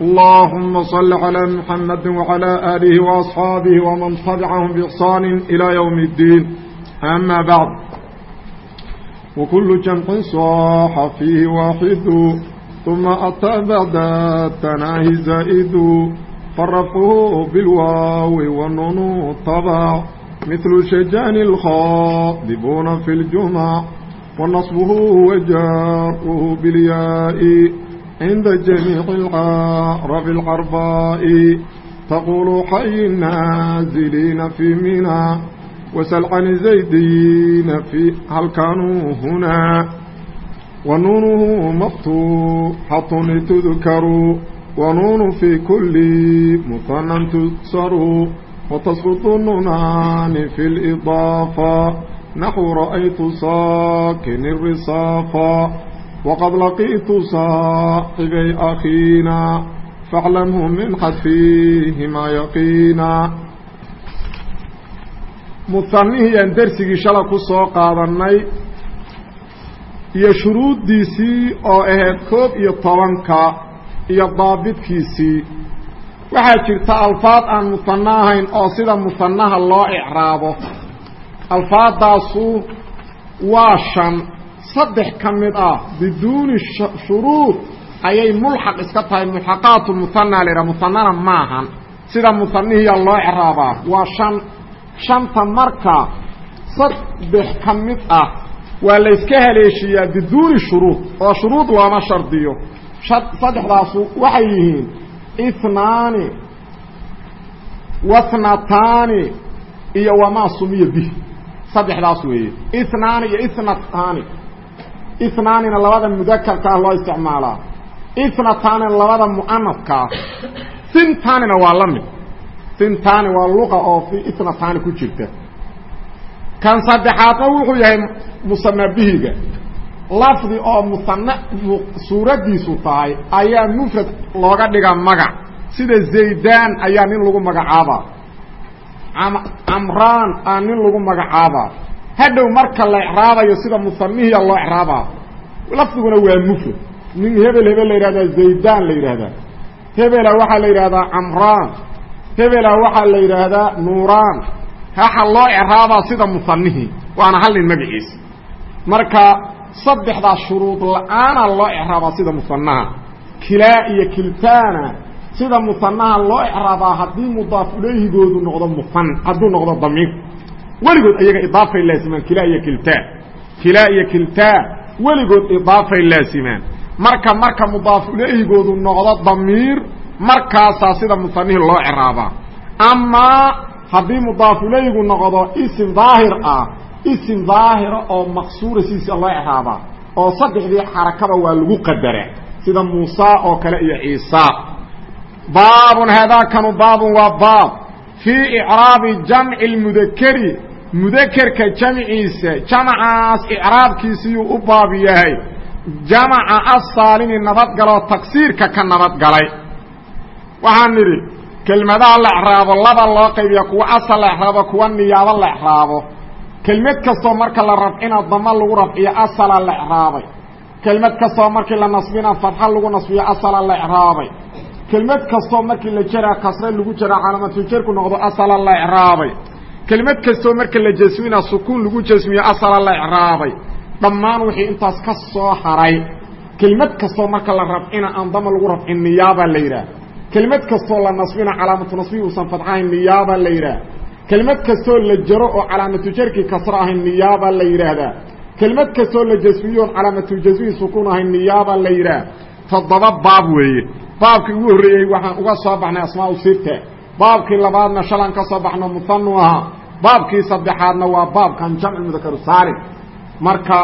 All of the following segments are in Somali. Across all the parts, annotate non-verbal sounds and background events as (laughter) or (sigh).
اللهم صل على محمد وعلى آله وأصحابه ومن تبعهم بإحسان إلى يوم الدين أما بعد وكل جمع صاح فيه واحد ثم أتى بعد التناهي زائد فرفه بالواو والنون طبع مثل شجان الخاطبون في الجمع ونصبه وجاره بالياء cinda jamiici rabi اlqarbaa'i taqulu xayi naaziliina fii mina wasal cani zaydiina fii hal kaanuu hunaa wanuunuhu maftuuxatun litudkaru wanuunu fii kulli musanan tuksaru watasqutu nunaani fi اlidaafa naxu ra'aytu saakin risaafa waqad laqiitu saaqigay akhiina faaclamhu min xadfiihimaa yaqiina musanihii aan dersigii shala ku soo qaadannay iyo shuruuddiisii oo ahayd koob iyo tobanka iyo daabidkiisii waxaa jirta alfaad aan musanno ahayn oo sida musanaha loo icraabo alfaadaasu waa shan saddex ka mid ah biduuni shuruud ayay mulxaq iska tahay mulxaqaatu muhanaa laydhaha muhanana maahan. Sida muhanihiya loo craabaa waa shan. Shanta marka saddex ka mid ah waa layska haleeshiiyaa biduuni shuruud oo shuruud looma shardiyo. Saddexdaasu waxay yihiin ihnaani wathnataani iyo wamaa sumiya bih saddexdaas weeye ihnaani iyo ithnataani ihnaanina labada mudakarka ah loo isticmaalaa ithnataanina labada mu'anafkaa hintaanina waa la mid. Hintaani waa luqa oo fi ithnataani ku jirta. Kan saddexaadna wuxuu yahay musanabihiga lafdi oo musana suuraddiisu tahay ayaa mufrad looga dhigaa magac. Sida zaydaan ayaa nin lagu magacaabaa. Camraan aa nin lagu magacaabaa hadhow marka la ecraabayo sida musanihiya loo ecraabaa lafdiguna waa mufrad nin hebel hebel la yidhahdaa zaydaan la yidhaahdaa hebela waxaa la yidhahdaa camraan. Hebela waxaa la yidhaahdaa nuuraan. Waxa loo ecraabaa sida musanihii waana hal nin magaciisa. Marka saddexdaas shuruud la'aana loo ecraabaa sida musanaha kilaa iyo kiltaana sida musanaha loo ecraabaa haddii mudaaf noqdo musan hadduu noqdo damiir weligood ayaga idaafay laasimaan kilaa iyo kiltaa. Kilaa iyo kiltaa weligood idaafay laasimaan. Marka marka mudaaf uleyhigoodu noqdo damiir markaasaa sida musanihi loo craabaa amaa haddii mudaaf uleyhigu noqdo isim daahir ah isim daahira oo maqsuura sidiisa loo craabaa oo saddexdii xarakaba waa lagu qadaraa sida muusa oo kale iyo ciisa. Baabun haadaakanu baabun waa baab. Fii icraabi jamci lmudakeri mudakerka jamciisa jamcaas icraabkiisiyuu u baab yahay. Jamaca asaalimi nabadgaloo tagsiirka ka nabadgalay waxaan nidhi kelmadaha la ecraabo laba loo qaybiya kuwa asal la ecraabo kuwa niyaabo la ecraabo kelmad kastoo marka la rafcina dama lagu rafciyo asala la ecraabay kelmad kastoo markii la nasbina fadxa lagu nasbiyo asala la ecraabay kelmad kastoo markii la jaraa kasre lagu jaraa calaamatujarku noqdo asala la ecraabay kelmad kastoo marka la jasmina sukuun lagu jasmiyo asala la ecraabay dhammaan wixii intaas ka soo haray. Kelmad kastoo marka la rafcina aan dama lagu rafcin niyaabaa la yidhaah kelmad kastoo la nasbina calaamatu nasbi uusan fadxahayn niyaabaa la yidhaah kelmad kastoo la jaro oo calaamatu jarkii kasro ahayn niyaabaa la yidhaahdaa. Kelmad kastoo la jasmiyoon calaamatu jasmihi sukuun ahayn niyaabaa la yidhaah toddoba baab weeye. Baabkii ugu horreeyey waxaan uga soo baxnay asmaau sita baabkii labaadna shalan ka soo baxno muhanu ahaa baabkii saddexaadna waa baabkan jamcu mudakaru saalim. Marka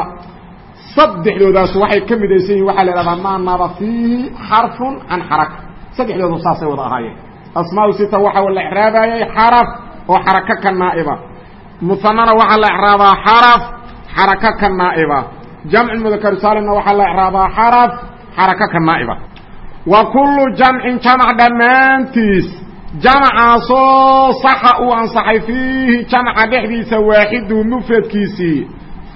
saddexdoodaas waxay ka midaysan yihiin waxaa la idhahdaa maa naba fiihi xarfun can xaraka saddexdoodu saasay wada ahaayeen. Asmaau sita waxaa la exraabayay xaraf oo xaraka ka naa'iba. Musanana waxaa la ecraabaa xaraf xaraka ka naa'iba. Jamcu mudakar saalimna waxaa la ecraabaa xaraf xaraka ka wa kullu jamcin jamac dhammaantiis jamacaasoo saxa uu ansaxay fiihi jamca dhexdiisa waaxidu mufradkiisii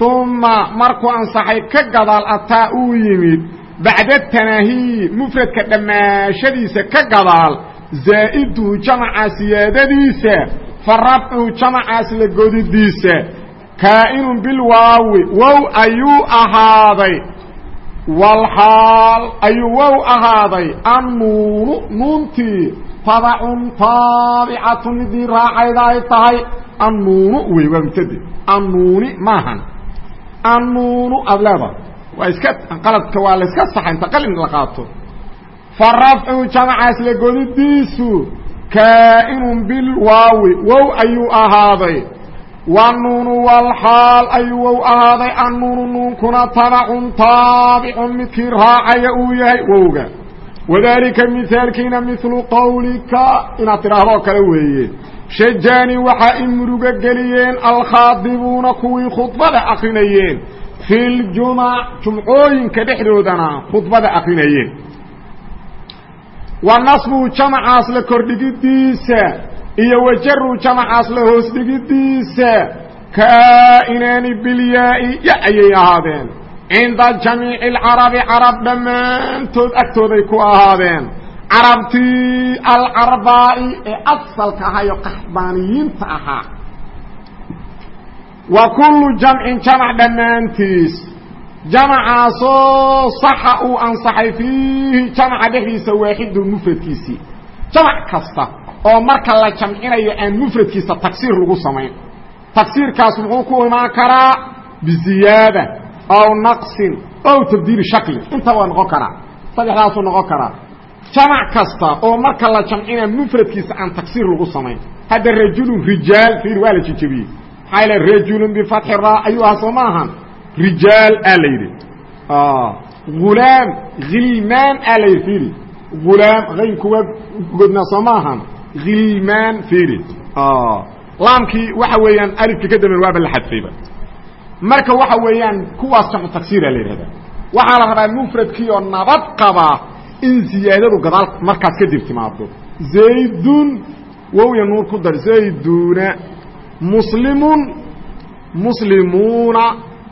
uma markuu ansaxay ka gadaal ataa uu yimid bacda tanaahi mufradka dhammaashadiisa ka gadaal zaa'iduhu jamaca siyaadadiisa fa rafcuhu jamacaas la godidiisa. Kaa'inun bilwaawi wow ayuu ahaaday. Walxaal ayuu wow ahaaday. Annuunu nuuntii tabacun taabicatun midii raacayda ay tahay. Annuunu wey waa mubtade annuuni maahan. Annuunu aada leedahay. Waa iska qaladka waa la iska saxa inta qalin la qaato. Fa rafcu jamacaas la godidiisu kaa'inun bilwaawi wow ayuu ahaaday. Wanuunu walxaal ayuu wow ahaaday. Annuunu wadaalika mihaalkiina milu qawlika inaad tidhaahdoo kale weeye shajaani waxaa i murugo geliyeen alkhaadibuuna kuwii khudbada akrinayeen fi ljumac jumcooyinka dhexdoodana khudbada akrinayeen wa nasbu jamacaas la kordhigidiisa iyo wajaru jamacaas la hoos dhigidiisa kaa'inaani bilyaa-i ya ayay ahaadeen cinda jamiici alcarabi carab dhammaantood agtooday ku ahaadeen. Carabtii alcarbaa'i ee asalka ahayo qaxbaaniyiinta ahaa. Wa kullu jamcin jamac dhammaantiis. Jamacaasoo saxa uu ansaxay fiihi jamaca dhexdiisa waaxidu mufradkiisii. Jamac kasta oo marka la jamcinayo aan mufradkiisa tagsiir lagu samayn. Tagsiirkaas muxuu ku imaan karaa biziyaada aw naqsin ow tabdiili shakli inta waa noqon karaa saddexdaasuu noqon karaa jamac kasta oo marka la jamcina mufradkiisa aan tagsiir lagu samayn hadda rajulun rijaal fiir waa la jejebiyey maxaa yl rajulun bifatxi ra ayuu ahaa soo ma ahan rijaal aa la yidhi hulaam hilmaan aa la yidhi fiiri hulaam haynku waa godnaa soo ma ahan hilmaan fiiri laamkii waxa weeyaan alifkii ka damben waaba la xadfayba marka waxa weeyaan kuwaas jamcu tagsiira la yidhahda waxaa la rabaa mufradkii oo nabad qaba in ziyaadadu gadaal markaas kadib timaado zaydun wowya nuur ku dar. Zayduna muslimun muslimuuna.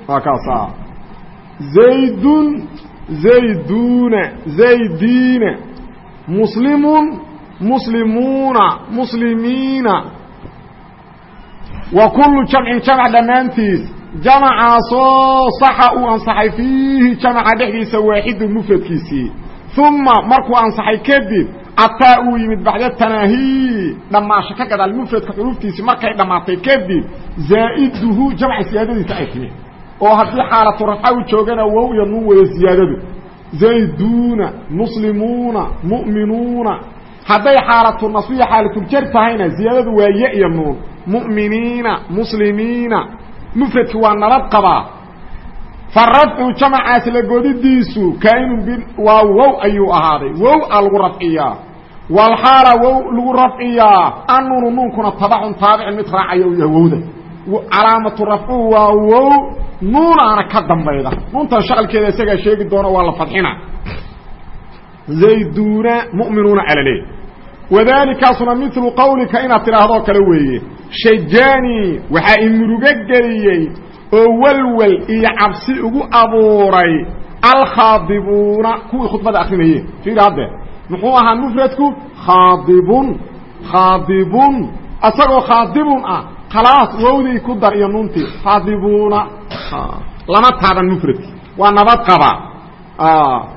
Waa kaasa zaydun zayduna zaydiina muslimun muslimuuna muslimiina. Wa kullu jamcin jamc jamacaasoo saxa uu ansaxay fiihi jamaca dhexdiisa waaxidu mufradkiisii. Uma markuu ansaxay kadib ataa uu yimid bacda tanaahi dhammaasho ka gadaal mufradka xuruftiisii markay dhammaatay kadib zaa'iduhu jamca siyaadadiisa ay timid. Oo haddii xaalatu rafca u joogana wow iyo nuun weeyo siyaadadu. Zayduuna muslimuuna mu'minuuna. Hadday xaalatu nasbiya xaalatuljar tahayna ziyaadadu waa ye iyo nuun. Mu'miniina muslimiina mufradki waa nabad qabaa. Farafcu jamacaas la godidiisu kainun waa wow ayuu ahaaday. Wow a lagu rafciyaa. Walxaala wow lagu rafciyaa. Annunu nuunkuna tabacun taabicin mid raacaya u yahay wowda. Calaamatu rafcu waa wow nuunaana ka dambayda. Nuuntan shaqalkeeda isagaa sheegi doona waa la fadxina. Zayduuna mu'minuuna alale wadaalikaasuna milu qawlika inaad tidhaahdoo kale weeye shajaani waxaa i murugo geliyey oo walwal iyo cabsi ugu abuuray alkhaadibuuna. Kuwii khudbada akrinayeen fiiri hadde muxuu ahaa mufradku? Khaadibun khaadibun isagoo khaadibun ah khalaas wowdii ku dar iyo nuuntii khaadibuuna. Lama taaban mufradki waa nabad qaba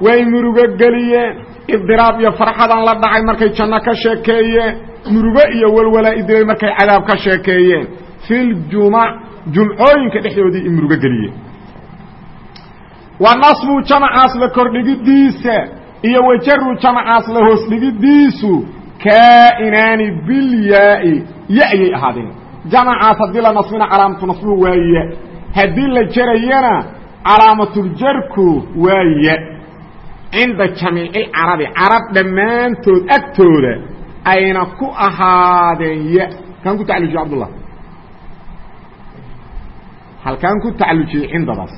way murugo geliyeen ibdiraab iyo farxadan la dhacay markay janno ka sheekeeyeen murugo iyo walwalaa idilay markay cadaab ka sheekeeyeen. Fi ljumac jumcooyinka dhexdoodii i murugo geliyeen wa nasbu jamacaas la kordhigidiisa iyo wajaru jamacaas la hoos dhigidiisu kaa'inaani bilyaa-i ya ayay ahaadeen. Jamacaas haddii la nasbina calaamatu nasbuhu waa ya haddii la jarayana calaamatuljarku waa ya cinda jamiicilcarabi carab dhammaantood agtooda ayna ku ahaadeen ya halkaan ku tacallujiye cabdullah? Halkaan ku tacallujiyey cindadaas?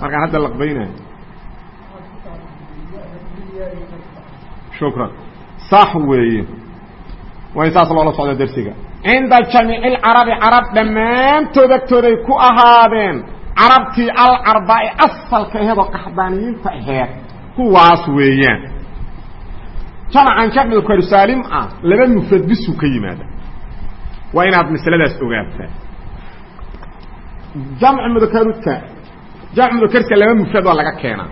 Markaan hadda laqbaynayo. Shukran. Sax weeye. Waa saas loola socda dersiga cinda jamiici lcarabi carab dhammaantood agtooday ku ahaadeen. Carabtii alcarbaa'i asalka aheed oo qaxdaaniyiinta aheed kuwaas weeyaan. Jamacan jamcilkar saalim ah laba mufrad bisuu ka yimaada. Waa inaad masaladaas ogaataa jamcu mudakaruta jamcu mudakarka laba mufrad waa laga keenaa.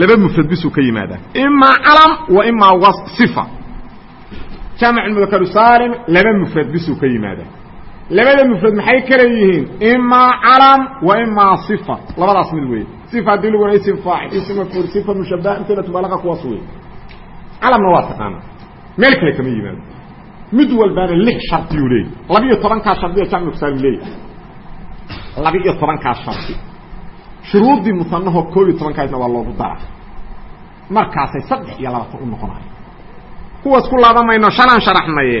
Laba mufrad bisuu ka yimaada. Imaa calam wa imaa wa sifa. Jamc mudakaru saalim laba mufrad bisuu ka yimaada labada mufrad maxay kala yihiin? Imaa calam wa imaa sifa. Labadaas mid wey sifa haddii lagu ism faacil ism mafcuul sifa mushabaha amsilatu balaqa kuwaas wey calamna waa taqaana. Meel kale kama yimaado. Mid walbaana lix shardiyuu leeyahy laba-iyo tobankaa shardiya jamcu saalim leeyahy laba-iyo tobankaa shardi shuruuddii musanahoo koob iyo tobankaasna waa loogu dara markaasay saddex iyo labaatan u noqonayo kuwaas ku laabamayno shanaan sharaxnaye.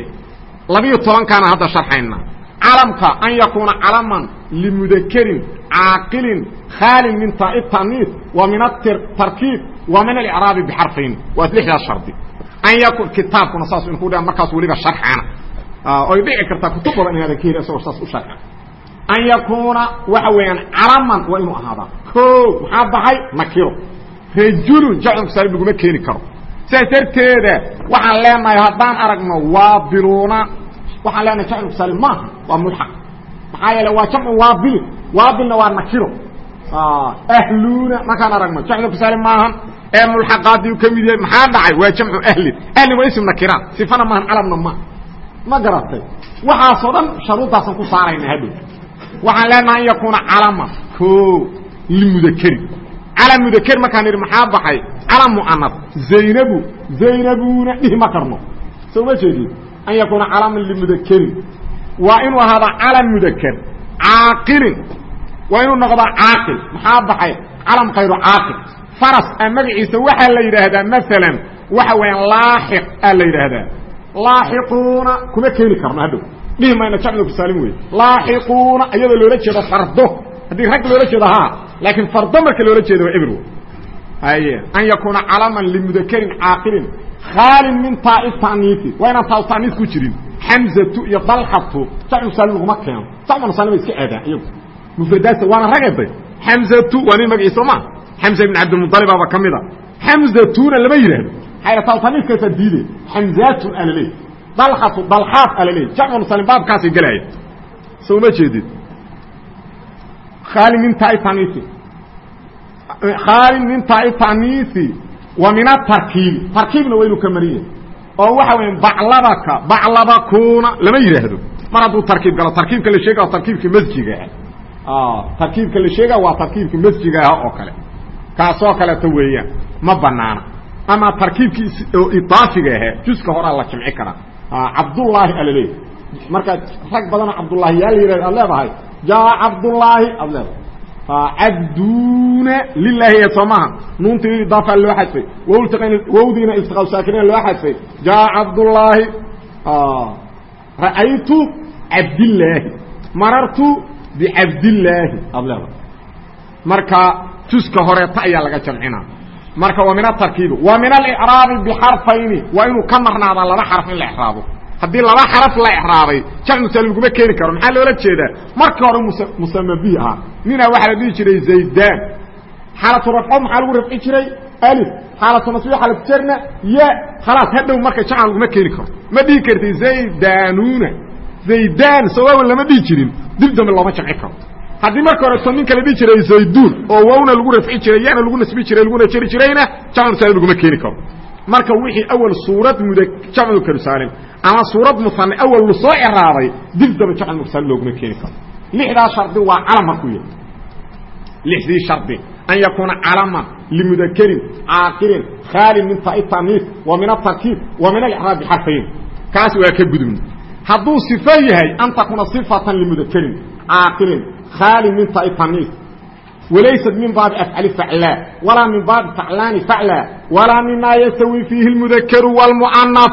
Labiyo tobankaana hadda sharxayna calamka an yakuuna calaman limudakerin caaqilin khaalin min taai taniis wa min atarkiib wa min alicraabi bixarfayn waa lixdaas shardi. An yakun kitaabkuna saas inku dha markaas weliba sharxana. Oy dhici kartaa kutub badan inaadan ka heli isagoo saas u sharxa. An yakuuna waxa weeyaan calaman waa inuu ahaadaa. O maxaa baxay? Nakiro rajulun jaclku saalib laguma keeni karo. Sidaas darteeda waxaan leenahay haddaan aragno waabiluuna waxaan leenahay jaclku saalim maaha waa mulxaq maxaa yeele waa jamcu waabil waabilna waa nakiro. Ahluuna markaan aragno jaclku saalim maahan ee mulxaqaadii ka mid yahay maxaa dhacay? Waa jamcu ahlin ahlin waa ism nakiraan. Sifana maahan calamna ma. Ma garatay waxaasoo dhan sharuuddaasaan ku saarayna hadhow waxaan leenahay an yakuuna calaman o limudakeri calam mudakr markaan idhi maxaa baxay? Calam muanad zaynabu. Zaynabuna dhihi ma karno. Soo ma jeedid an yakuuna calaman limudakerin waa inuu ahaadaa calam mudaker caaqilin waa inuu noqdaa caaqil maxaa baxay calam khayru caaqil faras a magaciisa waxaa la yidhaahdaa maalan waxa weeyaan laaxiq aa la yidhaahdaa laaxiquuna kuma keeni karno hadhow dhihi mayna jamciku saalim wey laaxiquuna iyadoo loola jeedo fardo haddii rag loola jeedo ha laakiin fardo marka loola jeedo waa haye an yakuuna calaman limudakerin caaqilin khaalin min taai taniisi waa inaan taa taniis ku jirin xamzatu iyo dalxatu jamcu saalim laguma keeno jamcu saalim iska aadaan iyagu mufradaasa waana rageday xamzatu waa nin magaciisa ma xamza ibn cabdilmualibaaba ka mida xamzatuna lama yidhaahdo maxaa taa taniiskaasaa diide xamzaatun aa laleeyahy dalxatu dalxaat aa laleeyahy jamcu saalim baabkaasay gelaaya soo ma jeedid aali min taai taniisi khaalin min taai taniisi wa min atarkiibi tarkiibna waa inuu ka marin yahay oo waxa weya baclabaka baclabakuna lama yidhaahdo mar tarkiib galo tarkiibka la sheega waa tarkiibka masjiga ah tarkiibka la sheega waa tarkiibka masjiga ah oo kale kaasoo kaleeto weeyaan ma banaana ama tarkiibkii oo idaafiga ahe juska horaa la jimci karaa cabdullaahi alaleey markaa rag badanoo cabdullaahi yaa la yihahdo aad jaa cabdullaahi aad cabduuna lilaahi soo maaha nuuntii idaafa loo xadfay wowdiina iltiqaa saakiniina loo xadfay jaa cabdullaahi ra'aytu cabdillaahi marartu bicabdillaahi aad leedahay marka juska horeeta ayaa laga jamcina marka waa min atarkiibi wa min alicraabi bixarfayni waa inuu ka marnaadaa laba xarf in la exraabo haddii laba xaraf la exraabay jamcu saalim laguma keeni karo maxaa loola jeedaa markii hore musama bi ahaa ninaa waxaa la dhihi jiray zaydaan xaalatu rafco maxaa lagu rafci jiray? Alif. Xaalatu nasbiyo xaalatu jarna. Ya. Khalaas hadhow marka jamca laguma keeni karo. Ma dhihi kartid zaydanuuna. Zaydaan sawaawan lama dhihi jirin. Dib dambe looma jamci karo. Haddii marka horeto ninka la dhihi jiray zayduun oo wowna lagu rafci jiray yana lagu nasbi jiray laguna jeri jirayna jamcu saalim laguma keeni karo. Marka wixii awal suurad mud jamcu karsaalim ama suurad musane awal lu soo ceraabay dib daba jamcu mursaalim looguma keeni karo lixdaa shardi waa calam markuu yahay lixdii shardi. An yakuuna calaman limudakerin caaqilin khaalin min taai taniis wa min atarkiib wa min alicraab bixarfayn kaas waa ka gudubna. Hadduu sifo yahay an takuuna sifatan limudakerin caaqilin khaalin min taai taniis wlaysat min baabi afcali faclaa walaa min baabi faclaani faclaa walaa mimaa yastawi fiihi اlmudakaru wاlmucanaf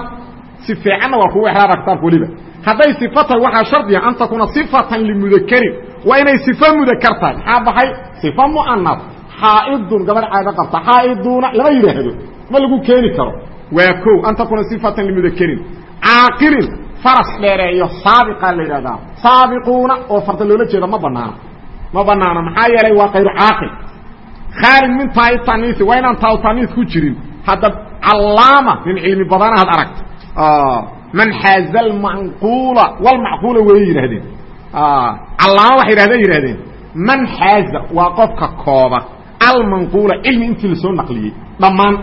si fiicanna waa kugu exraaba kitaabka weliba hadday صiفo tahay waxaa shardiga an takuuna صiفaةan لmudakarin waa inay صifo mudakr tahay maxaa baxay صiفo muanas xaaidun gabadh caado qabta xaaiduna lama yidhaahdo ma lagu keeni karo waa ko an takuuna صiفaةan لmudakarin caaqilin faras dheereeyo saabiqaa la yidhahdaa saabiquuna oo farta loola jeeda ma banaano ma banaano maxaa yeelay waa kayru caaqil khaalid min taai taniisi waa inaan taa taniis ku jirin hadda callaama nin cilmi badanahaad aragta man xaaza almanquula walmacquula way yidhahdeen callaama waxay yidhahdeen yidhahdeen man xaaza waa qofka kooba almanquula cilmi intii la soo naqliyey dhammaan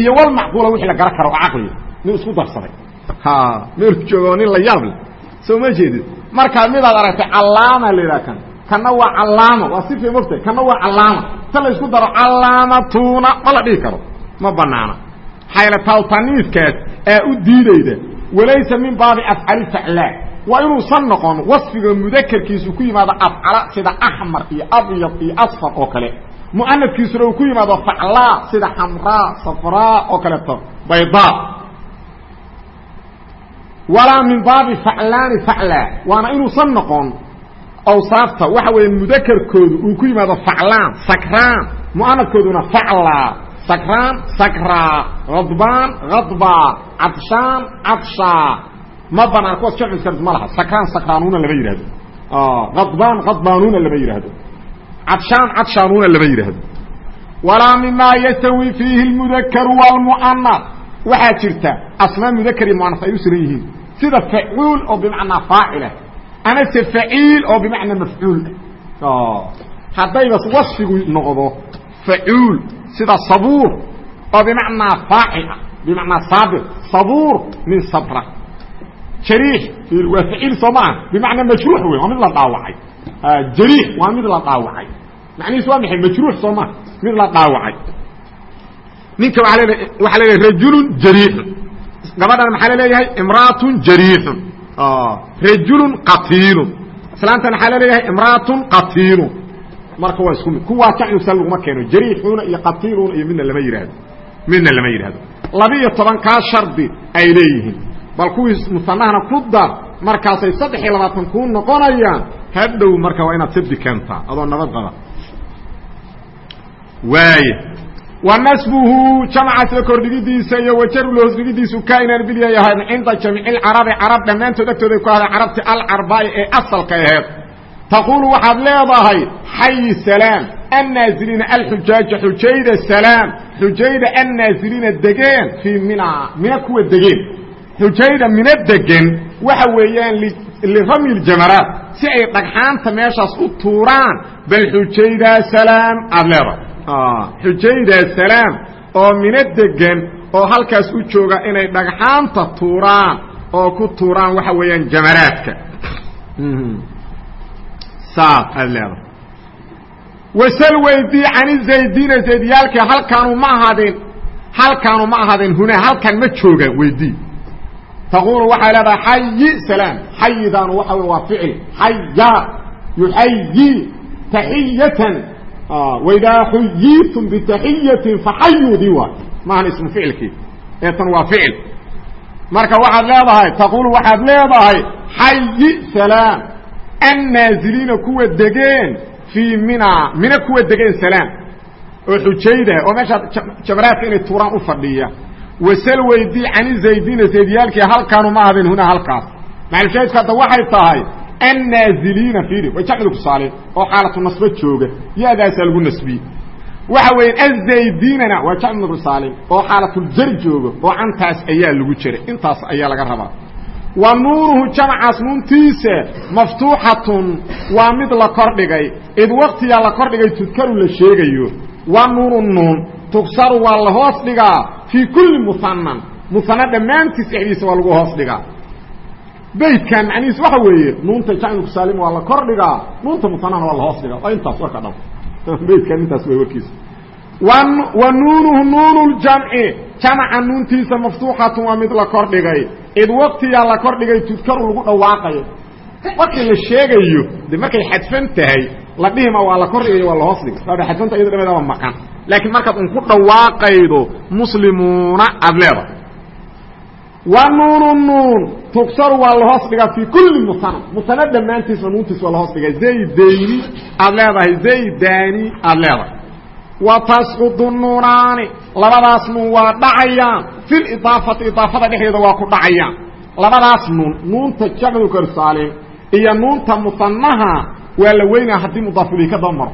iyo walmacquula wixii la garan karo oo caqliga nin isku darsaday. Meel joogo nin la yaab leh. Soo ma jeedid markaa midaad aragtay callaama la yidhaha kan. Kana waa callaama waa sifay mogtahay kana waa callaama ta la isku daro callaamatuna ma la dhihi karo. Ma banaana xayla tawtaniiskaas aa u diidayda walaysa min baabi afcali faclaa waa inuusan noqon wasfiga mudakerkiisu ku yimaado afcala sida axmar iyo abyad iyo asfar oo kale. Mu'anadkiisuna uu ku yimaado faclaa sida xamraa safraa oo kaleeto baydaa walaa min baabi faclaani faclaa waana inuusan noqon awsaafta waxa weeye mudakerkoodu uu ku yimaado faclaan sakraan. Mu'anadkooduna faclaa sakraan sakraa hadbaan hadbaa cadshaan cadshaa ma banaan kuwaas jamciskars ma laha sakraan sakraanuuna lama yidhahdo hadbaan hadbaanuuna lama yidhaahdo cadshaan cadshaanuuna lama yidhaahdo walaa mimaa yastawi fiihi اlmudakaru wاlmu'anas waxaa jirta asmaa mudakar iyo muanas ay u siran yihiin sida facuul oo bimacnaa faacilah amase faciil oo bimacnaa mafcuul haddayba wasfigu noqdo facuul sida sabuur oo bimacnaa faacil ah bimacnaa saabir sabuur min sabra. Jariix waa faciil soo maaha bimacnaa majruux wey waa mid la dhaawacay. Jariix waa mid la dhaawacay. Macnihiis waa maxay? Majruux soo maha mid la dhaawacay. Ninka waaa le waxaa leeyahay rajulun jariixun gabadhana maxaa la leeyahay imraatun jariixun rajulun qatiilun. Islaantana maxaa la leeyahay imraatun qatiilun marka waa isku mid. Kuwaa jacnusa laguma keeno. Jariixuuna iyo qatiiluuna iyo midna lama yidhaahdo midna lama yidhahdo laba-iyo toban kaa shardi ay leeyihiin. Bal kuwii musanahana ku dar markaasay saddex iyo labaatan kuu noqonayaan hadhow marka waa inaad sabdi keentaa. Adoo nabad qaba. Waay wanasbuhu jamca soo kordhigidiisa iyo wajarul hoosdhigidiisu kainan bilya yahay cinda jamiici lcarabi carab dhammaantood agtooday ku ahday carabti alcarbaai ee asalka aheed taquulu waxaad leedahay xayi salaam annaaziliina alxujaaja xujayda salaam xujayda annaaziliina degeen fii mina mina kuwa degeen xujayda mina degen waxa weeyaan liramy ljamaraat si ay dhagxaanta meeshaas u tuuraan bal xujayda salaam aada leedahay xujayda salaam oo mino degan oo halkaas u jooga inay dhagxaanta tuuraan oo ku tuuraan waxa weeyaan jamaraadka saas aada leedahay. Wasal weydii cani zaydiina zaydyaalkii halkaanu ma ahaadeen halkaanu ma ahaadeen hunaa halkan ma joogaan weydii taquulu waxay leedahay xayi salaam. Xayidaanu waxa w waa ficil. Xaya yuxayi taxiyatan. Waidaa xuyitum bitaxiyatin faxayudii waay maahan ismu ficilkii. Ee waa ficil. Marka waxaad leedahay taquulu waxaad leedahay xayi salaam annaaziliina kuwa degeen fii mina mina kuwa degeen salaam oo xujayda oo meeshaa jamaraadka inay tuuraan u fadhiya wasal weydii cani zaydiina zaydyaalkii halkaanu ma ahdeen hunaa halkaas macalshaahidku hadda waxay tahay annaaziliina fiiri way jacmidu kusaale oo xaalatu nasbo jooga ya-daasaa lagu nasbiyey waxa weya azaydiinana waa jacmi rusaalin oo xaalatuljar jooga oo cantaas ayaa lagu jiray intaas ayaa laga rabaa wa nuuruhu jamcaas nuuntiisa maftuuxatun waa mid la kordhigay id waktigaa la kordhigay tudkaru la sheegayo. Wa nuunu nuun tugsaru waa la hoos dhigaa fii kulli muhanan muhana dhammaantiis dhexdiisa waa lagu hoos dhigaa. Baydkan macnihiis waxa weeye nuunta jacmiku saalim waa la kor dhigaa nuunta muhanana waa la hoos dhigaa. Intaas warka dhan. Baydkan intaas way warkiisa wa nuunuhu nuunu ljamci jamca nuuntiisa maftuuxatun waa mid la kor dhigay. Id waktigaa la kor dhigay tudkaru lagu dhawaaqayo markii la sheegayo de markay xadfan tahay la dhihima waa la kor dhigayo waa la hoos dhiga waaba xadfanta iyado dhameedaba maqan. Laakiin markaad un ku dhawaaqaydo muslimuuna aada leeda wa nuunu nuun. Tugsaru waa lahoos dhigaa fii kulli musana musana dhammaantiisna nuuntiis waa lahoos dhigaa zaydayni aad leedahay zaydani aad leedahay wa tasqudu nuunaani labadaas nuun waa dhacayaan filidaafati idaafada dhexdeeda waa ku dhacayaan labadaas nuun nuunta jamcu karsaalim iyo nuunta musanaha waa la weynaa haddii mudaaf ilayhi ka daba maro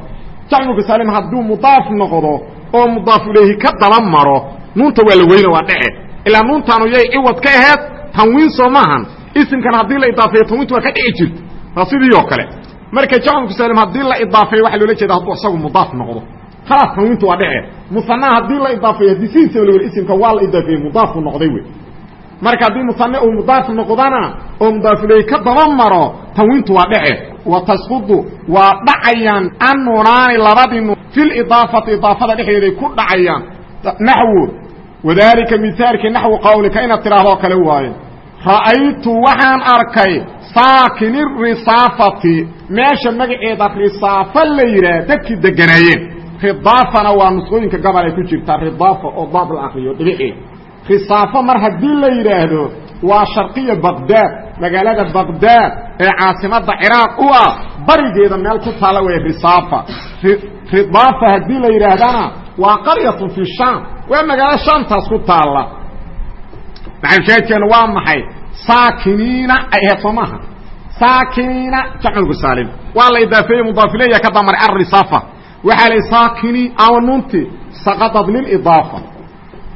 jamcu karsaalim hadduu mudaaf noqdo oo mudaaf ilayhi ka daba maro nuunta waa la weyna waa dhece ilaa nuuntaanu yay ciwad ka aheed tanwiin soo maahan isimkan haddii la idaafeeyo waa ka dhici jirta waa sidii oo kale marka jamcu haddii la idaafeeyo waxaa loola jeeda hadduu isagu mudaaf noqdo khalaas tanwiintu waa dhece musanaha haddii la idaafeeyo haddii sidiisaba isimka waa la idaafeeyey mudaafu noqday wey. Marka haddii musane uu mudaaf noqdana oo mudaafiley ka daba maro tanwiintu waa dhece wa tasqudu waa dhacayaan annuunaani labadii nuun filidaafati idaafada dhexdeeday ku dhacayaan. Naxwu. Wadaalika mihaalkii naxwu qawlika inaad tidhaahdoo kale waaye. Ra'aytu waxaan arkay saakini risaafati. Meesha magaceeda risaafa la yidhaah dadkii deganaayeen ridaafana waa nusqooyinka gobol ay ku jirtaa ridaafa oo daab la akriyo dhibicii risaafo mar haddii la yidhaahdo waa sharqiya baqdaad magaalada baqdaad ee caasimadda ciraaq u ah barigeeda meel ku taalla wey risaafa. Ridaafa haddii la yidhaahdana waa qaryatun fi shaam waa magaalo shaamtaas ku taalla. Maxalushaahidkeenu waa maxay? Saakiniina ay ahayd soo saakiniina jamculku saalim. Waa la idaafeeyey mudaafileya ka damar arisafa waxaa la saakini ama nunti saqadad lilidaafa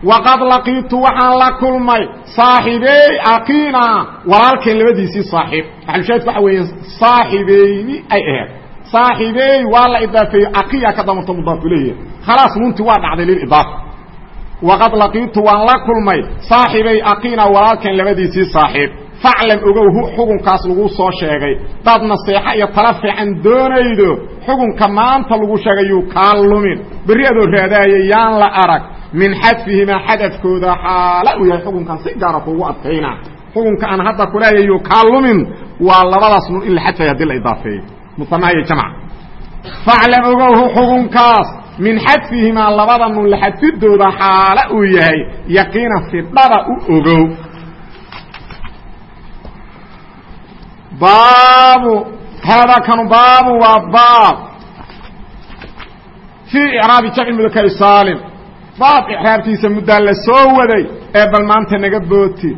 waqad laqiitu waxaan la kulmay saaxibey aqiina walaalkeen labadiisii saaxiib. Maxalushaahidku waxa weeye saaxibeyni ay ahayd saaxibey waa la idaafeeyey aqiya ka damarto mudaafileya khalaas nunti waa dhacday lilidaafa waqad laqiitu waan la kulmay saaxibay aqiina walaalkeen labadiisii saaxiib faclam ogow xukunkaas lagu soo sheegay daad naseexo iyo tala fiican doonaydo xukunka maanta lagu sheegayuu kaa lumin berri adoo raadaaya yaan la arag min xadfihimaa xadafkooda xaala uu yahay xukunkan si gaara kuugu adkayna xukunka aan hadda kuleeyayuu kaa lumin waa labadaas nun in la xadfaya haddii la idaafeeyo musamaha iyo jamc faclam ogow xukunkaas min xadfihimaa labada nun la xadfidooda xaala uu yahay yaqiina fidhada u ogow baabu haadaa kanu baabu waa baab fii icraabi jamci mudakari saalim baab icraabkiisa muddaa la soo waday ee bal maanta naga booti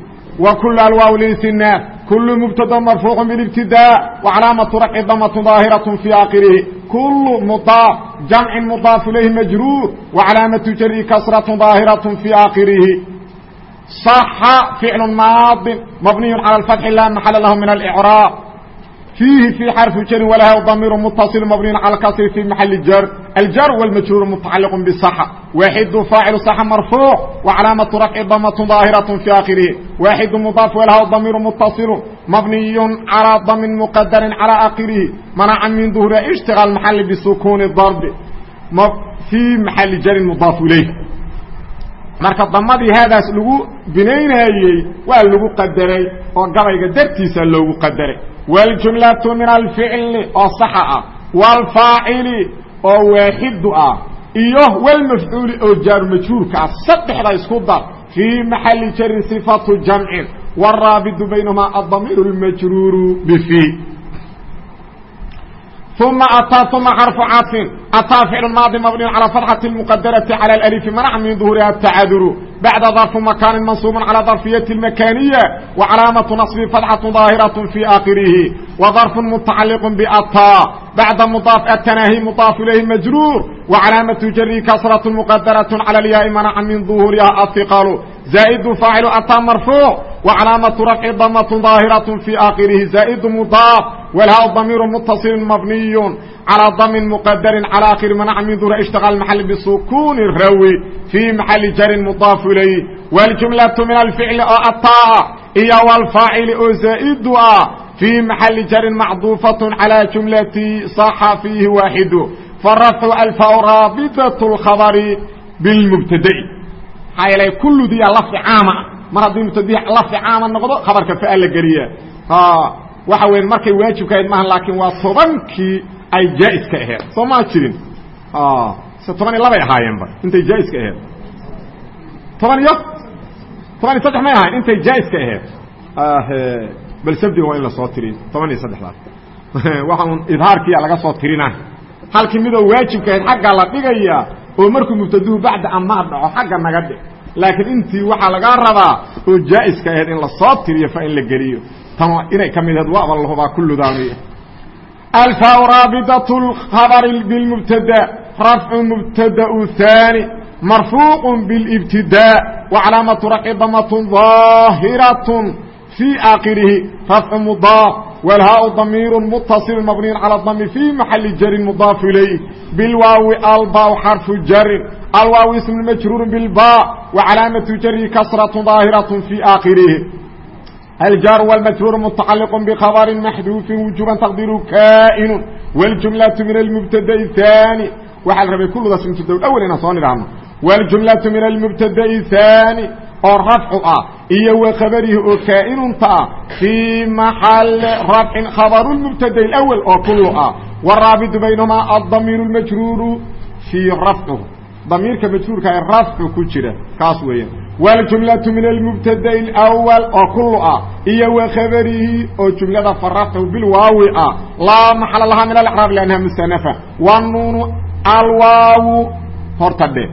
wa kulu alwaaw liltinaaf kulu mubtada marfuucu bilibtidaa wacalaamatu rafci damatu daahiraة fii akhirihi kulu mudaaf jamcin mudaaf ilayhi majruur wacalaamatu jari kasraة daahiraة fii akhirihi صaxa ficlu maadin mabniy calى اfatxi laa maxala lahu min alcraab fiihi fii xarfi jarin walaha damiru mutaصil mabniy calى kasri fi maxali jar aljar wاlmajruur mutacaliq bصaxa waaxidu faacilu صaxa marfuuc wacalaamatu rafci damatu daahiraة fi akhirihi waaxidu mudaaf walaha damiru mutasilu mabniy calى damin muqadarin calى akhirihi manaca min duhuri ishtiغaal maxali bisukuuni darbi fii maxali jarin mudaaf ilayh marka damadii haadaas lagu binaynayey waa lagu qadaray oo gabayga dartiisa loogu qadaray wاljumlaةu min alficli oo saxa ah wاlfaacili oo waaxidu ah iyo wlmafcuuli oo jaaru majhuurka ah saddexda isku dar fii maxali jarin صifatu jamcin wاraabidu baynahumaa adamiir اlmajruuru bfii ثuma atىa ثuma xarفu caطفin atىa فicl maadi mabniy calى فaتxaةi المqadaraةi calى اأlف manac min ظuhuriha التacaduru baعda ظarفu makani maنصuب calى ظarفiyaةi الmakaniya وcalaamaةu naصbi فaتxaة ظaahiraة fي akhirihi وظarفu mتacaliq بatىa baعda mضاaf التnaahi mضاaf ilayhi majruur وcalaamaةu jari kasraة مqadaraة calى اlyaai manaca min ظuhuriha aلثiqal زائد فاaعل أtى مرفوع وعلاaمة رفع ضمة ظاaهرة في آkخرihi زائد مضاaف وlhا ضمير متصل مبني على ضم مقدر على آkخر منع من ظهر اشتغل محل بسكون الrwي في محل jر مضاaف إليه والجملة من الفعل oo أtاa iyo والفاaعل oo زائد ah في محل jر معضوفة على جملة صح فيه واحد فرفع الفاء رابطة الخبر بالمبتدئ maxaa yeelay kulludiya lafdi caama ah mar haddii mubtadi caama noqdo khabarka fa la geliya waxa weya markay waajibka ahayd maaha laakiin waa tobankii ay jaa-iska aheed soo maa jirin. Se toban iyo labay ahaayeenba intay jaa-iska aheed toban iyo toban iyo saddex may ahayn intay jaa-iska aheed bal sabdiga waa in la soo tiriyo toban iyo saddexdaas (laughs) waxa un idhaarkiya laga soo tirina. Halkii midoo waajibka ahayd xaggaa la dhigaya oo markuu mubtaduhu bacda amaar dhaco xagga naga dhig laakiin intii waxaa lagaa rabaa oo jaa-iska ahayd in lasoo tiriyo fa in la geliyo tan inay ka mid ahayd waaba lahubaa kulludaaniy alfa raabidat lkhabari bilmubtada rafcu mubtada haani marfuuq bilibtidaa wacalaamatu rafci damatun ظaahiratun fii aakhirihi rafcu mudaaf wlhaau damiir mutaصil mabniy calى dami fi maxali jarin mudaaf ilayh bilwaawi alba xarfu jarin alwaawi ism majruur bilba wacalaamatu jarihi kasraة ظaahiraة fi aakhirihi الjاr والmjrوr متacalq بkبr مxduufi وujuba تqdiru kaئnu والجuمlaة min الmbtda الثاني waxaa la rabay kuldaas mubtad awl inaan soo nidhaahno والجuمlaة min الmbtda الثاني oo rafcu ah iyo wa khabarihi oo kaa'inunta ah fii maxali rafcin khabaru mbtada اأwl oo kulu ah wالraabiط baynamaa aلdamiir الmajruuru fii rafchu damiirka majruurka ee rafcu ku jira kaas weeyaan wاljumlaة min اlmubtada اأwl oo kulu ah iyo wa khabarihi oo jumlada farafcu bilwaawi ah laa maxala lahaa min alcraab lanha musanafa wnuunu alwaawu horta dhe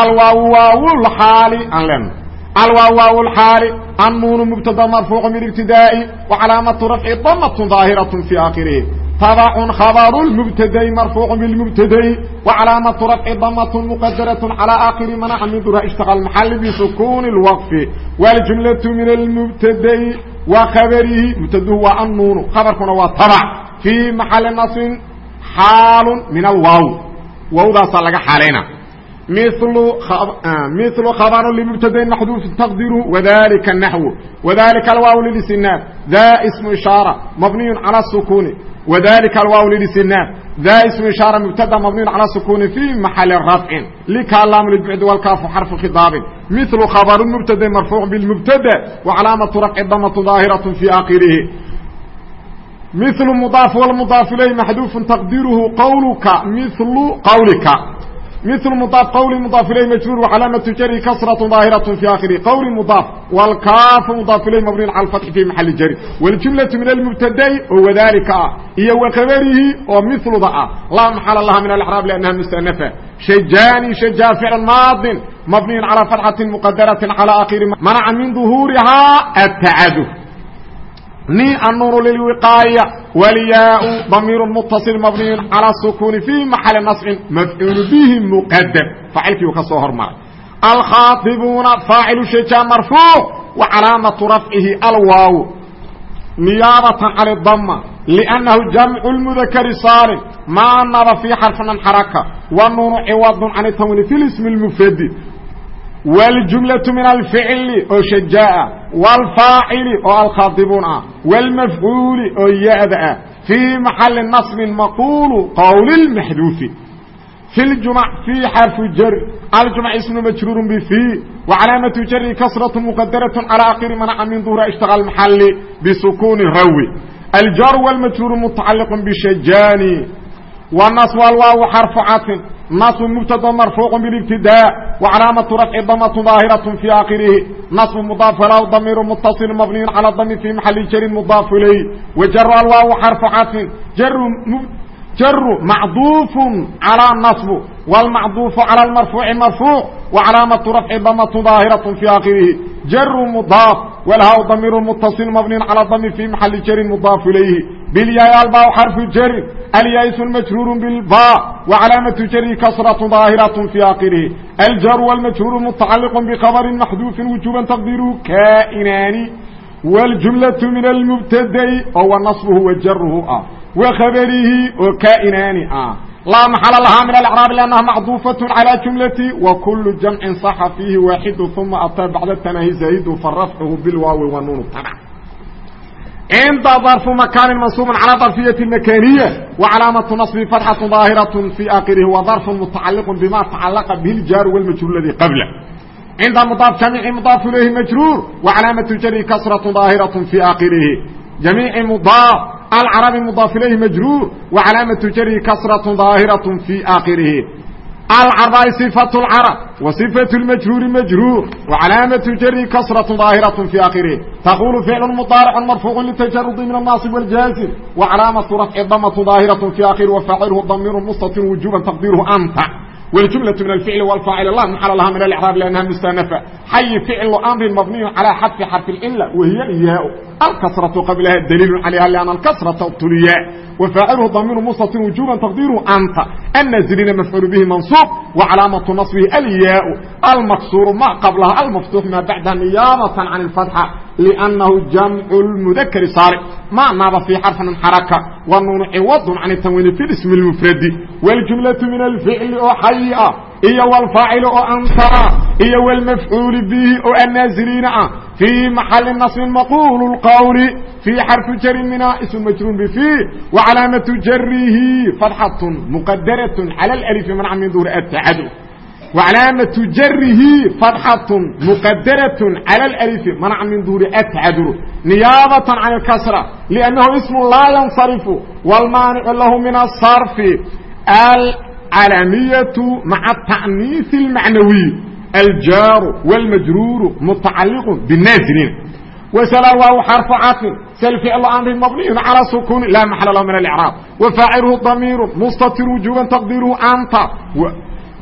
alwaawu waawlxaali aan lena alwaaw waaw lxaali annuunu mubtada marfuucu min ibtidaa'i wacalaamatu rafci damat ظaahiraة fi aakhirihi tbc khabr mbtadayi marfuuc bاmbtadayi وcalaamaةu rafci damt mqadaraة calى akhiri manaca min dura ishtaqa maxali bsukun اwqfi wاljumlaة min اlmbtadayi wa khabarihi mubtadhu waa annuunu khabarkuna waa tabc fii maxali naصrin xaalu min alwaaw waawdaasaa laga xaalayna mil khabr lmbtadayin maxduuf taqdiru wdalika naxw wdalika alwaaw lilsinaad da smu ishaarة mabniy calى الsukuni وذلika alwaaw للsناad da sم iشhاaرة مبتdى مبنiي عalى السكون في محل رفع لkاlam للبعd والكاf xرف khiطاaب مثل خبر مبتd مرفوع بالمبتdى وعلاaمة رفع dmة ظاahiرة في آkخرihi مثل مضاaف والمضاaف إليه محdوف تقديرهu qwlka مثل qwlka mil mudaaf qawli mudaaf ileyh majruur wacalaamatu jari kasratu daahiratun fi akhiri qawli mudaaf wlkaafu mudaaf ileyh mabniin cala alfatxi fi maxali jari waljumlatu min almubtada'i oo wadalika ah iyo waqabarihi oo miluda ah laa maxala laha min alexraab liannaha musanafa shajaani shajaa ficlan maadin mabniyin calaa fatxatin muqadaratin calaa akhiri manaca min duhuurihaa atacadu ni annuunu lilwiqaaya والyاء ضمير متصل مبني على السكون في محل نصب مفعول به مqdم فاacilkii u ka soo hormaray الkhاaطبuنa فاaciل شhجا مرفوع وعaلاaمaة رفعihi alwaaw نياaبة عن الضمة لأنه جمع المذkر صاaلم mا naba في xرفna حركة والنuن عوض عن التنوين في الاسم المفrد والجuملة من الفعل oo شhجاء والفاacل oo alkhاaطبuun ah والمفعuuل oo ya-da ah في محaل نصب مقuل qول المحdوث في الجمع في xرف jر الجمع اسم مجrور بفي وعلاaمة jر كسرة مقدرة على آkر منع من ظهر اشتغى المحل بسكون الrw الجار والمجrور متعلق بشجاني والنصب الواو xرف cطف نصب مبتدا مرفوع بالابتداء وعلاaمة رفع dمة ظاaهرة في آkخره نصب مضاaف له ضمير متصل مبني على الضم في محل jر مضاaف إليه وجر الواو xرف cطف jر معضوف على نصب والمعضوف على المرفوع مرفوع وعلاaمة رفع dمة ظاaهرة في آkخره jر مضاaف والhاw ضمير متصل مبني على الضم في محل jر مضاaف إليه بالyاء الباء xرف jر الياء اسم مجrور بالباء وعلاaمة jر كسرة ظاaهرة في آkخره الجار والمجهور متعلق بخبر محdوف وجوبا تقديره كائناaن والجuملة من المبتدي oo نصبه وjره ah وkبرhi oo كائناaن ah لا محل لها من الإعراب لأنها معضوفة على جملة وكل جمع صح فيه واحد ثم أtى بعد التناهي زايد فرفعه بالواو والنون تبع عند ظرف مكان منصوب على ظرفية مكانية وعلامة نصب فتحة ظاهرة في آخره وظرف متعلق بما تعلق به الجار والمجرور الذي قبله عند مضاف جميع مضاف إليه مجرور وعلامة جر كسرة ظاهرة في آخره جميع مضاف العرب مضاف إليه مجرور وعلامة جره كسرة ظاهرة في آخره alcarbaa'i sifatu lcarab wa sifatu lmajhuuri majhuur wa calaamatu jari kasratu daahiratu fii aakhirihi taquulu ficlu mudaaricun marfuucu litajarudi min annaasib waljaazim wa calaamatu rafci damatu daahiratu fii akhirihi wa faacilhu damiru mustatir wujuuban taqdiirhu anta والجملة من الفعل والفاعل لا محل لها من الإعراب لأنها مستأنفة حي فعل أمر مبني على حذف حرف العلة وهي الياء الكسرة قبلها دليل عليها لأن الكسرة الياء وفاعله ضمير مستتر وجوبا تقديره أنت النازلين مفعول به منصوب وعلامة نصبه الياء المكسور ما قبلها المفتوح ما بعدها نيابة عن الفتحة لأنه جمع المذكر صارع ما ناب في حرف من حركة والنون عوض عن التنوين في الاسم المفرد والجملة من الفعل أحيئة iyo wlfaacil oo anta iyo wlmafcuul bihi oo annaaziliina ah fii maxali naصbin maqul اqwl fii xarfi jari mina ism majruur bfi wacalaamatu jarihi fatxaة mqadaraة calى اlأlfi manca min duhri atacadu wacalaamatu jarihi fatxaة mqadaraة calى اlأlfi manca min duhri atacaduru niyaabaة can اlkasra لأnnahu ism laa yansarifu wاlmaanicu lahu min الصarfi alcalamiyaة maca التacniiث الmacnawiy aljaaru wاlmajruuru mutacaliq bالnaaziliin وسلواaو حرف cطف سل فعل أمر مبني على سكون لا محل له من الإعراب وفاعله ضمير مستتر وجوبا تقديره أنت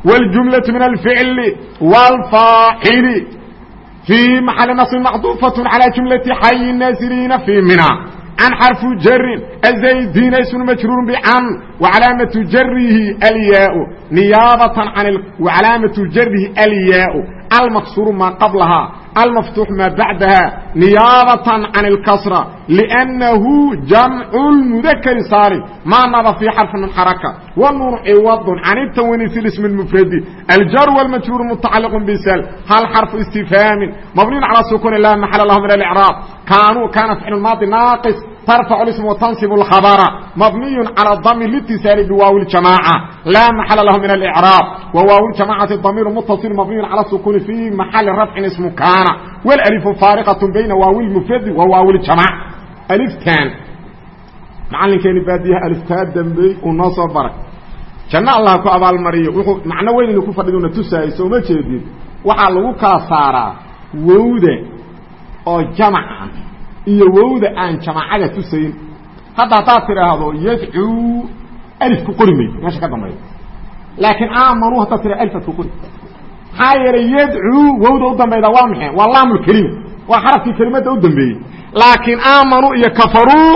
والجملة من الفعل والفاعل في محل نصب معطوفة على جملة حي النازلين في منى عن حرف جر الزيدين اسم مجرور بعن وعلامة جره الياء نيابة عن ال... وعلامة جره الياء almaftuux maa bacdaha niyaabatan can اlkasra liannahu jamcu lmudakari saalim maa naba fii xarfi min xaraka wanuun ciwadun can itawani fi lismi mufradi aljar wاlmajhuur mutacaliq bisal hal xarfu istifhaamin mabniin calaa sukuni laa maxala lah min alcraab من الإعراب كانوا كان فعل الماضي ناقص ترفع الاسم وتنصب الخبر مبني على الضم الاتصال بواو الجماعة لا محل له من الإعراب وواو الجماعة الضمير متصل مبني على السكون في محل رفع اسم كان والألف فارقة بين واو المفرد وواو الجماعة ألفتان macalinkeeni baadiyaha aliftaa dambey uu noo soo baray janno allah ku abaalmariyo wuxuu macno weyn inu ku fadhiduna tusaayay sooma jeedin waxaa lagu kala saaraa wowda oo jamac ah iyo wowda aan jamaacada tusayn. Hadda haddaad tidhaahdo yadcuu alif ku qori maydo meesha ka dambayda laakiin aamanu haddaad tidhahdo alifad ku qori. Maxaa yeelay yadcuu wowda u dambayda waa maxay? Waa laamulkelima waa xarafkii kelimadda u dambeeyey. Laakiin aamanu iyo kafaruu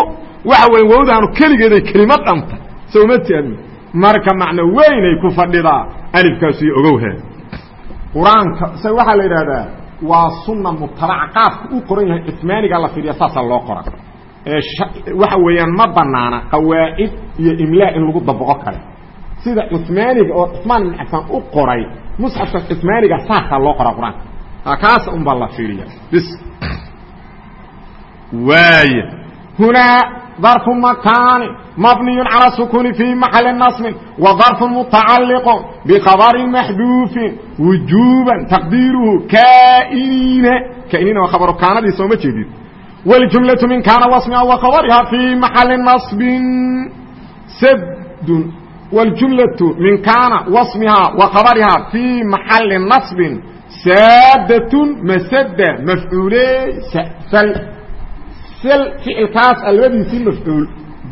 waxa weeye wowdaanu keligeeday kelimad dhanta sooma jeedin marka macno weynay ku fadhidaa alifkaas iyo ogowhe qur'aanka se waxaa la yidhaahdaa waa sunna mutabaca qaafka u qoran yahay cusmaaniga la fiiriya saasaa loo qora waxa weeyaan ma banaana qawaacid iyo imlaa in lagu dabaqo kale. Sida cusmaaniga oo cusmaan ibn cafaan u qoray musxafka cusmaaniga saasaa loo qoraa qur'aanka kaas unbaa la fiiriya bis. Waaya hunaa ظرف مكان مبني على السكون في محل نصب وظرف متعلق بخبر محذوف وجوبا تقديره كائنين كائنين وخبر كان دي سوما جديد والجملة من كان واسمها وخبرها في محل نصب سد والجملة من كان واسمها وخبرها في محل نصب سادة مسد مفعولي سل ficilkaas labadiisii mafcuul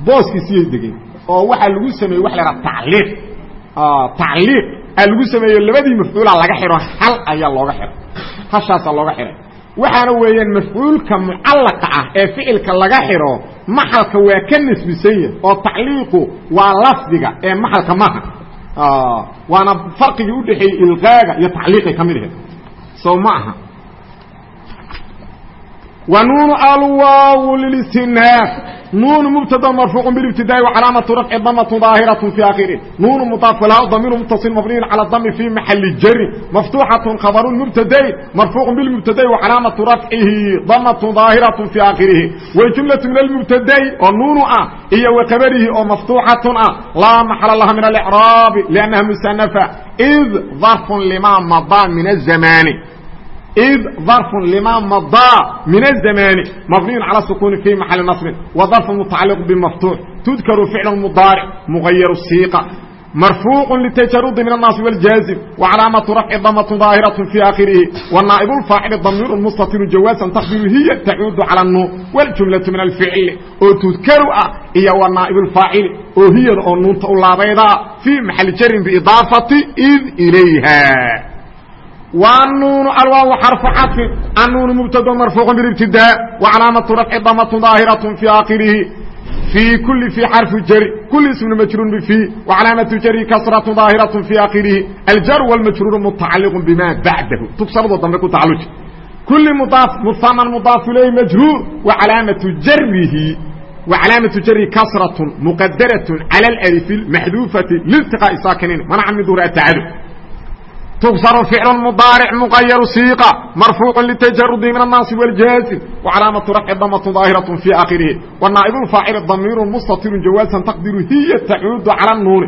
booskiisiyay degeen oo waxaa lagu sameeyey waa la haha tacliiq tacliiq aa lagu sameeyo labadii mafcuula laga xiro hal ayaa looga xiro. Hashaasaa looga xiray. Waxaana weeyaan mafcuulka mucallaqa ah ee ficilka laga xiro maxalka waa ka nisbisan yahay oo tacliiqu waa lafdiga ee maxalka maha waana farqigii udhexeeyey ilqaaga iyo tacliiqay ka mid ahayd. Sow ma aha ونون الواو للاستئناف نون مبتدا مرفوع بالابتداء وعلامة رفع ضمة ظاهرة في آخره نون مضاف لها ضمير متصل مبني على الضم في محل الجر مفتوحة خبر المبتدا مرفوع بالمبتدا وعلامة رفعه ضمة ظاهرة في آخره والجملة من المبتدا والنون أ هي وخبره ومفتوحة أ لا محل لها من الإعراب لأنها مستأنفة إذ ظرف لما مضى من الزمان إذ ظرف لما مضى من الزمان مبني على السكون في محل نصب وظرف متعلق بالمفتوح تذكر فعل مضارع مغير السيقة مرفوع للتجرد من الناصب والجازم وعلامة رفع ضمة ظاهرة في آخره والنائب الفاعل ضمير مستطر جوازا تقدير هي تعود على النون والجملة من الفعل oo تذكر iyo والنائب الفاعل oo هي oo nuunta u laabayda في محل جر بإضافة إذ إليها والنون الواو حرف عطف النون مبتدا مرفوع بالابتداء وعلامة رفع ضمة ظاهرة في آخره في كل في حرف جر كل اسم مجرور بفي وعلامة جر كسرة ظاهرة في آخره الجر والمجرور متعلق بما بعده تكسر ضمك تعلج كل مضاف مثمن مضاف إليه مجرور وعلامة جره وعلامة جره كسرة مقدرة على الألف المحذوفة لالتقاء ساكنين منع من ظهور التعلق تكسر فعل مضارع مغير سيقة مرفوع للتجرد من الناصب والجازم وعلامة رفع ضمة ظاهرة في آخره والنائب الفاعل الضمير مستطير جوازا تقدير هي تعود على النور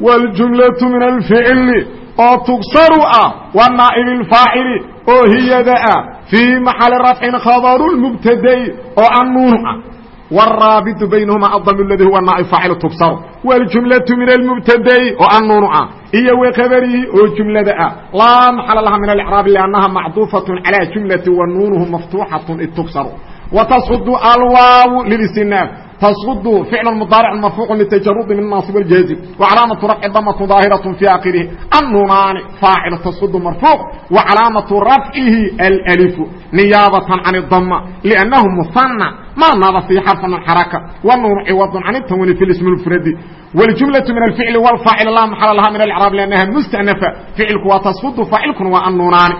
والجملة من الفعل oo تكسر والنائب الفاعل oo هي ذا في محل رفع خبر المبتدي oo النون wraabidu baynahumaa adam ladii huwa naab aacil tugsaru wljumlatu min almubtadai oo anuunu ah iyo waqabarihi oo jumlada ah laa maxala laha min alcraabi lannaha macduufatun calaa jumlati wa nuunuhu maftuuxatun idtugsaru watascudu alwaawu lilsinaaf تسقط فعل مضارع مرفوع للتجرد من الناصب والجازم وعلامة رفع ضمة ظاهرة في آخره النونان فاعل تسقط مرفوع وعلامة رفعه الألف نيابة عن الضمة لأنه مثنى ما نضى في حرف من حركة والنون عوض عن التموين في الاسم المفردي والجملة من الفعل والفاعل لا محل لها من الإعراب لأنها مستأنفة فعلك وتسقط فاعلك والنونان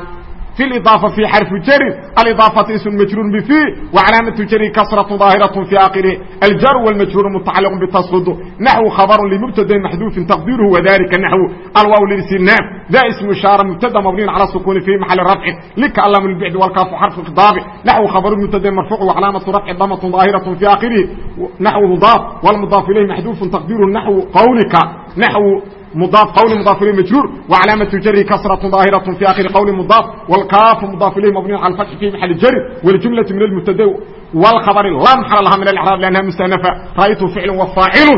في الإضافة في حرف جر الإضافة اسم مجرور بفي وعلامة جر كسرة ظاهرة في آخره الجر والمجرور متعلق بالتصد نحو خبر لمبتدا محذوف تقديره وذلك نحو الواو للاستئناف ذا اسم إشارة مبتدا مبني على السكون في محل رفع لك الله من البعد والكاف حرف خطاب نحو خبر مبتدا مرفوع وعلامة رفع ضمة ظاهرة في آخره نحو مضاف والمضاف إليه محذوف تقديره نحو قولك نحو مضاف قول مضاف إليه مجرور وعلامة جره كسرة ظاهرة في آخر قول مضاف والكاف مضاف إليه مبني على الفتح في محل جر والجملة من المبتدا والخبر لا محل لها من الإعراب لأنها مستأنفة رأيت فعل وفاعل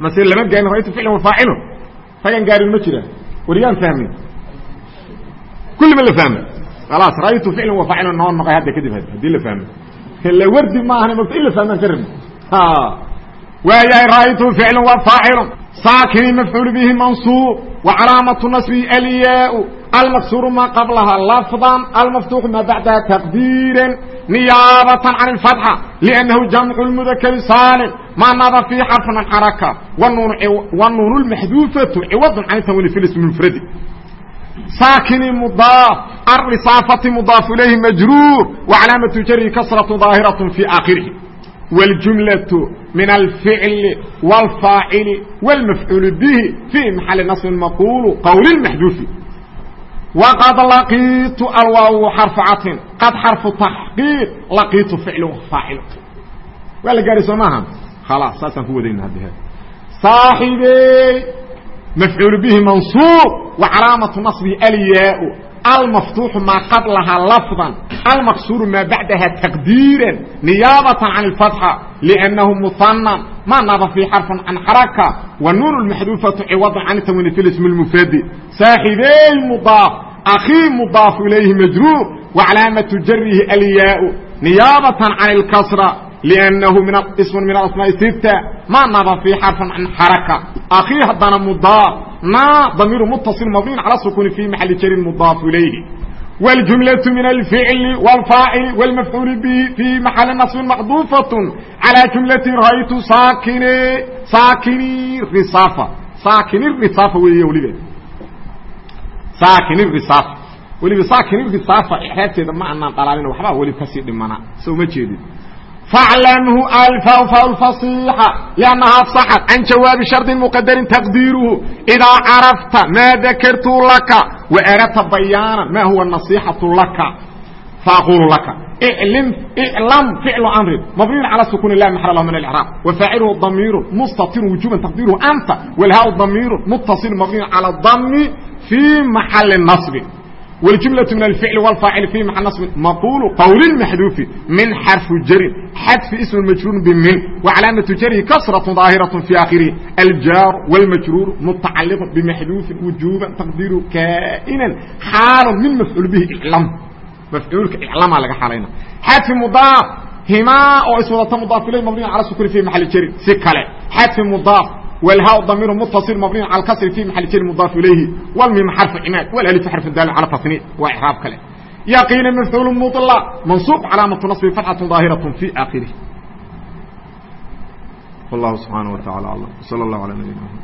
مثلا لما جاء رأيت فعل وفاعل فكان قال المجرى وريان فاهمين كل من اللي فاهمه خلاص رأيت فعل وفاعل النهار نقاي هذا كده هذا دي اللي فاهمه اللي وردي ما انا قلت الا فاهمه كرم ها ويا رأيت فعل وفاعل ساكن مفعول به منصوب وعلامة نصب الياء المكسور ما قبلها لفظا المفتوح ما بعدها تقديرا نيابة عن الفتحة لأنه جمع المذكر سالم ما نضى في حرف من حركة والنون, والنون المحذوفة عوض عن التنوين في الاسم المفرد ساكن مضاف الرصافة مضاف إليه مجرور وعلامة جره كسرة ظاهرة في آخره والجملة من الفعل والفاعل والمفعول به في محل نصب مقول قول المحذوف وقد لقيت الواو حرف عطف قد حرف تحقيق لقيت فعل وفاعل ولا قال سماها خلاص ساسا هو دين هذه صاحبي مفعول به منصوب وعلامة نصبه الياء المفتوح ما قبلها لفظا المكسور ما بعدها تقديرا نيابة عن الفتحة لأنه مثنى ما نضى في حرف عن حركة والنون المحذوفة عوض عن التنوين في الاسم المفرد صاحبي مضاف أخي مضاف إليه مجرور وعلامة جره الياء نيابة عن الكسرة لأنه من اسم من الأسماء الستة ما نضى في حرف عن حركة أخي هدنا مضاف نا ضمير متصل مبني على السكون في محل جر مضاف إليه والجملة من الفعل والفاعل والمفعول به في محل نصب محذوفة على جملة رأيت ساكن ساكن الرصافة ساكن الرصافة وهي ولد ساكن الرصافة ولد ساكن الرصافة إحرابتها ما أننا طلالين وحبا ولد كسير لمنا سو ما جيدين فاعلمه الفاء فاء الفصيحة لأنها صحت عن جواب شرط مقدر تقديره إذا عرفت ما ذكرت لك وأردت بيانا ما هو النصيحة لك فأقول لك اعلم اعلم فعل أمر مبني على سكون الله محل له من الإعراب وفاعله الضمير مستطير وجوبا تقديره أنت والهاء الضمير متصل مبني على الضم في محل النصب والجملة من الفعل والفاعل في محل نصب مقول قول المحذوف من حرف جر حذف اسم المجرور بمن وعلامة جره كسرة ظاهرة في آخره الجار والمجرور متعلق بمحذوف وجوبا تقدير كائنا حال من مفعول به إعلام مفعولك إعلام على حالنا حذف مضاف هما أو اسم مضاف إليه مبني على السكون في محل جر سكله حذف مضاف والهاء ضمير متصل مبني على الكسر في محل جر مضاف اليه والميم حرف عناد والالف حرف دال على تثنية واعراب كله يقينا مفعول مطلق منصوب علامه نصب فتحه ظاهره في اخره والله سبحانه وتعالى اعلم صلى الله على نبينا محمد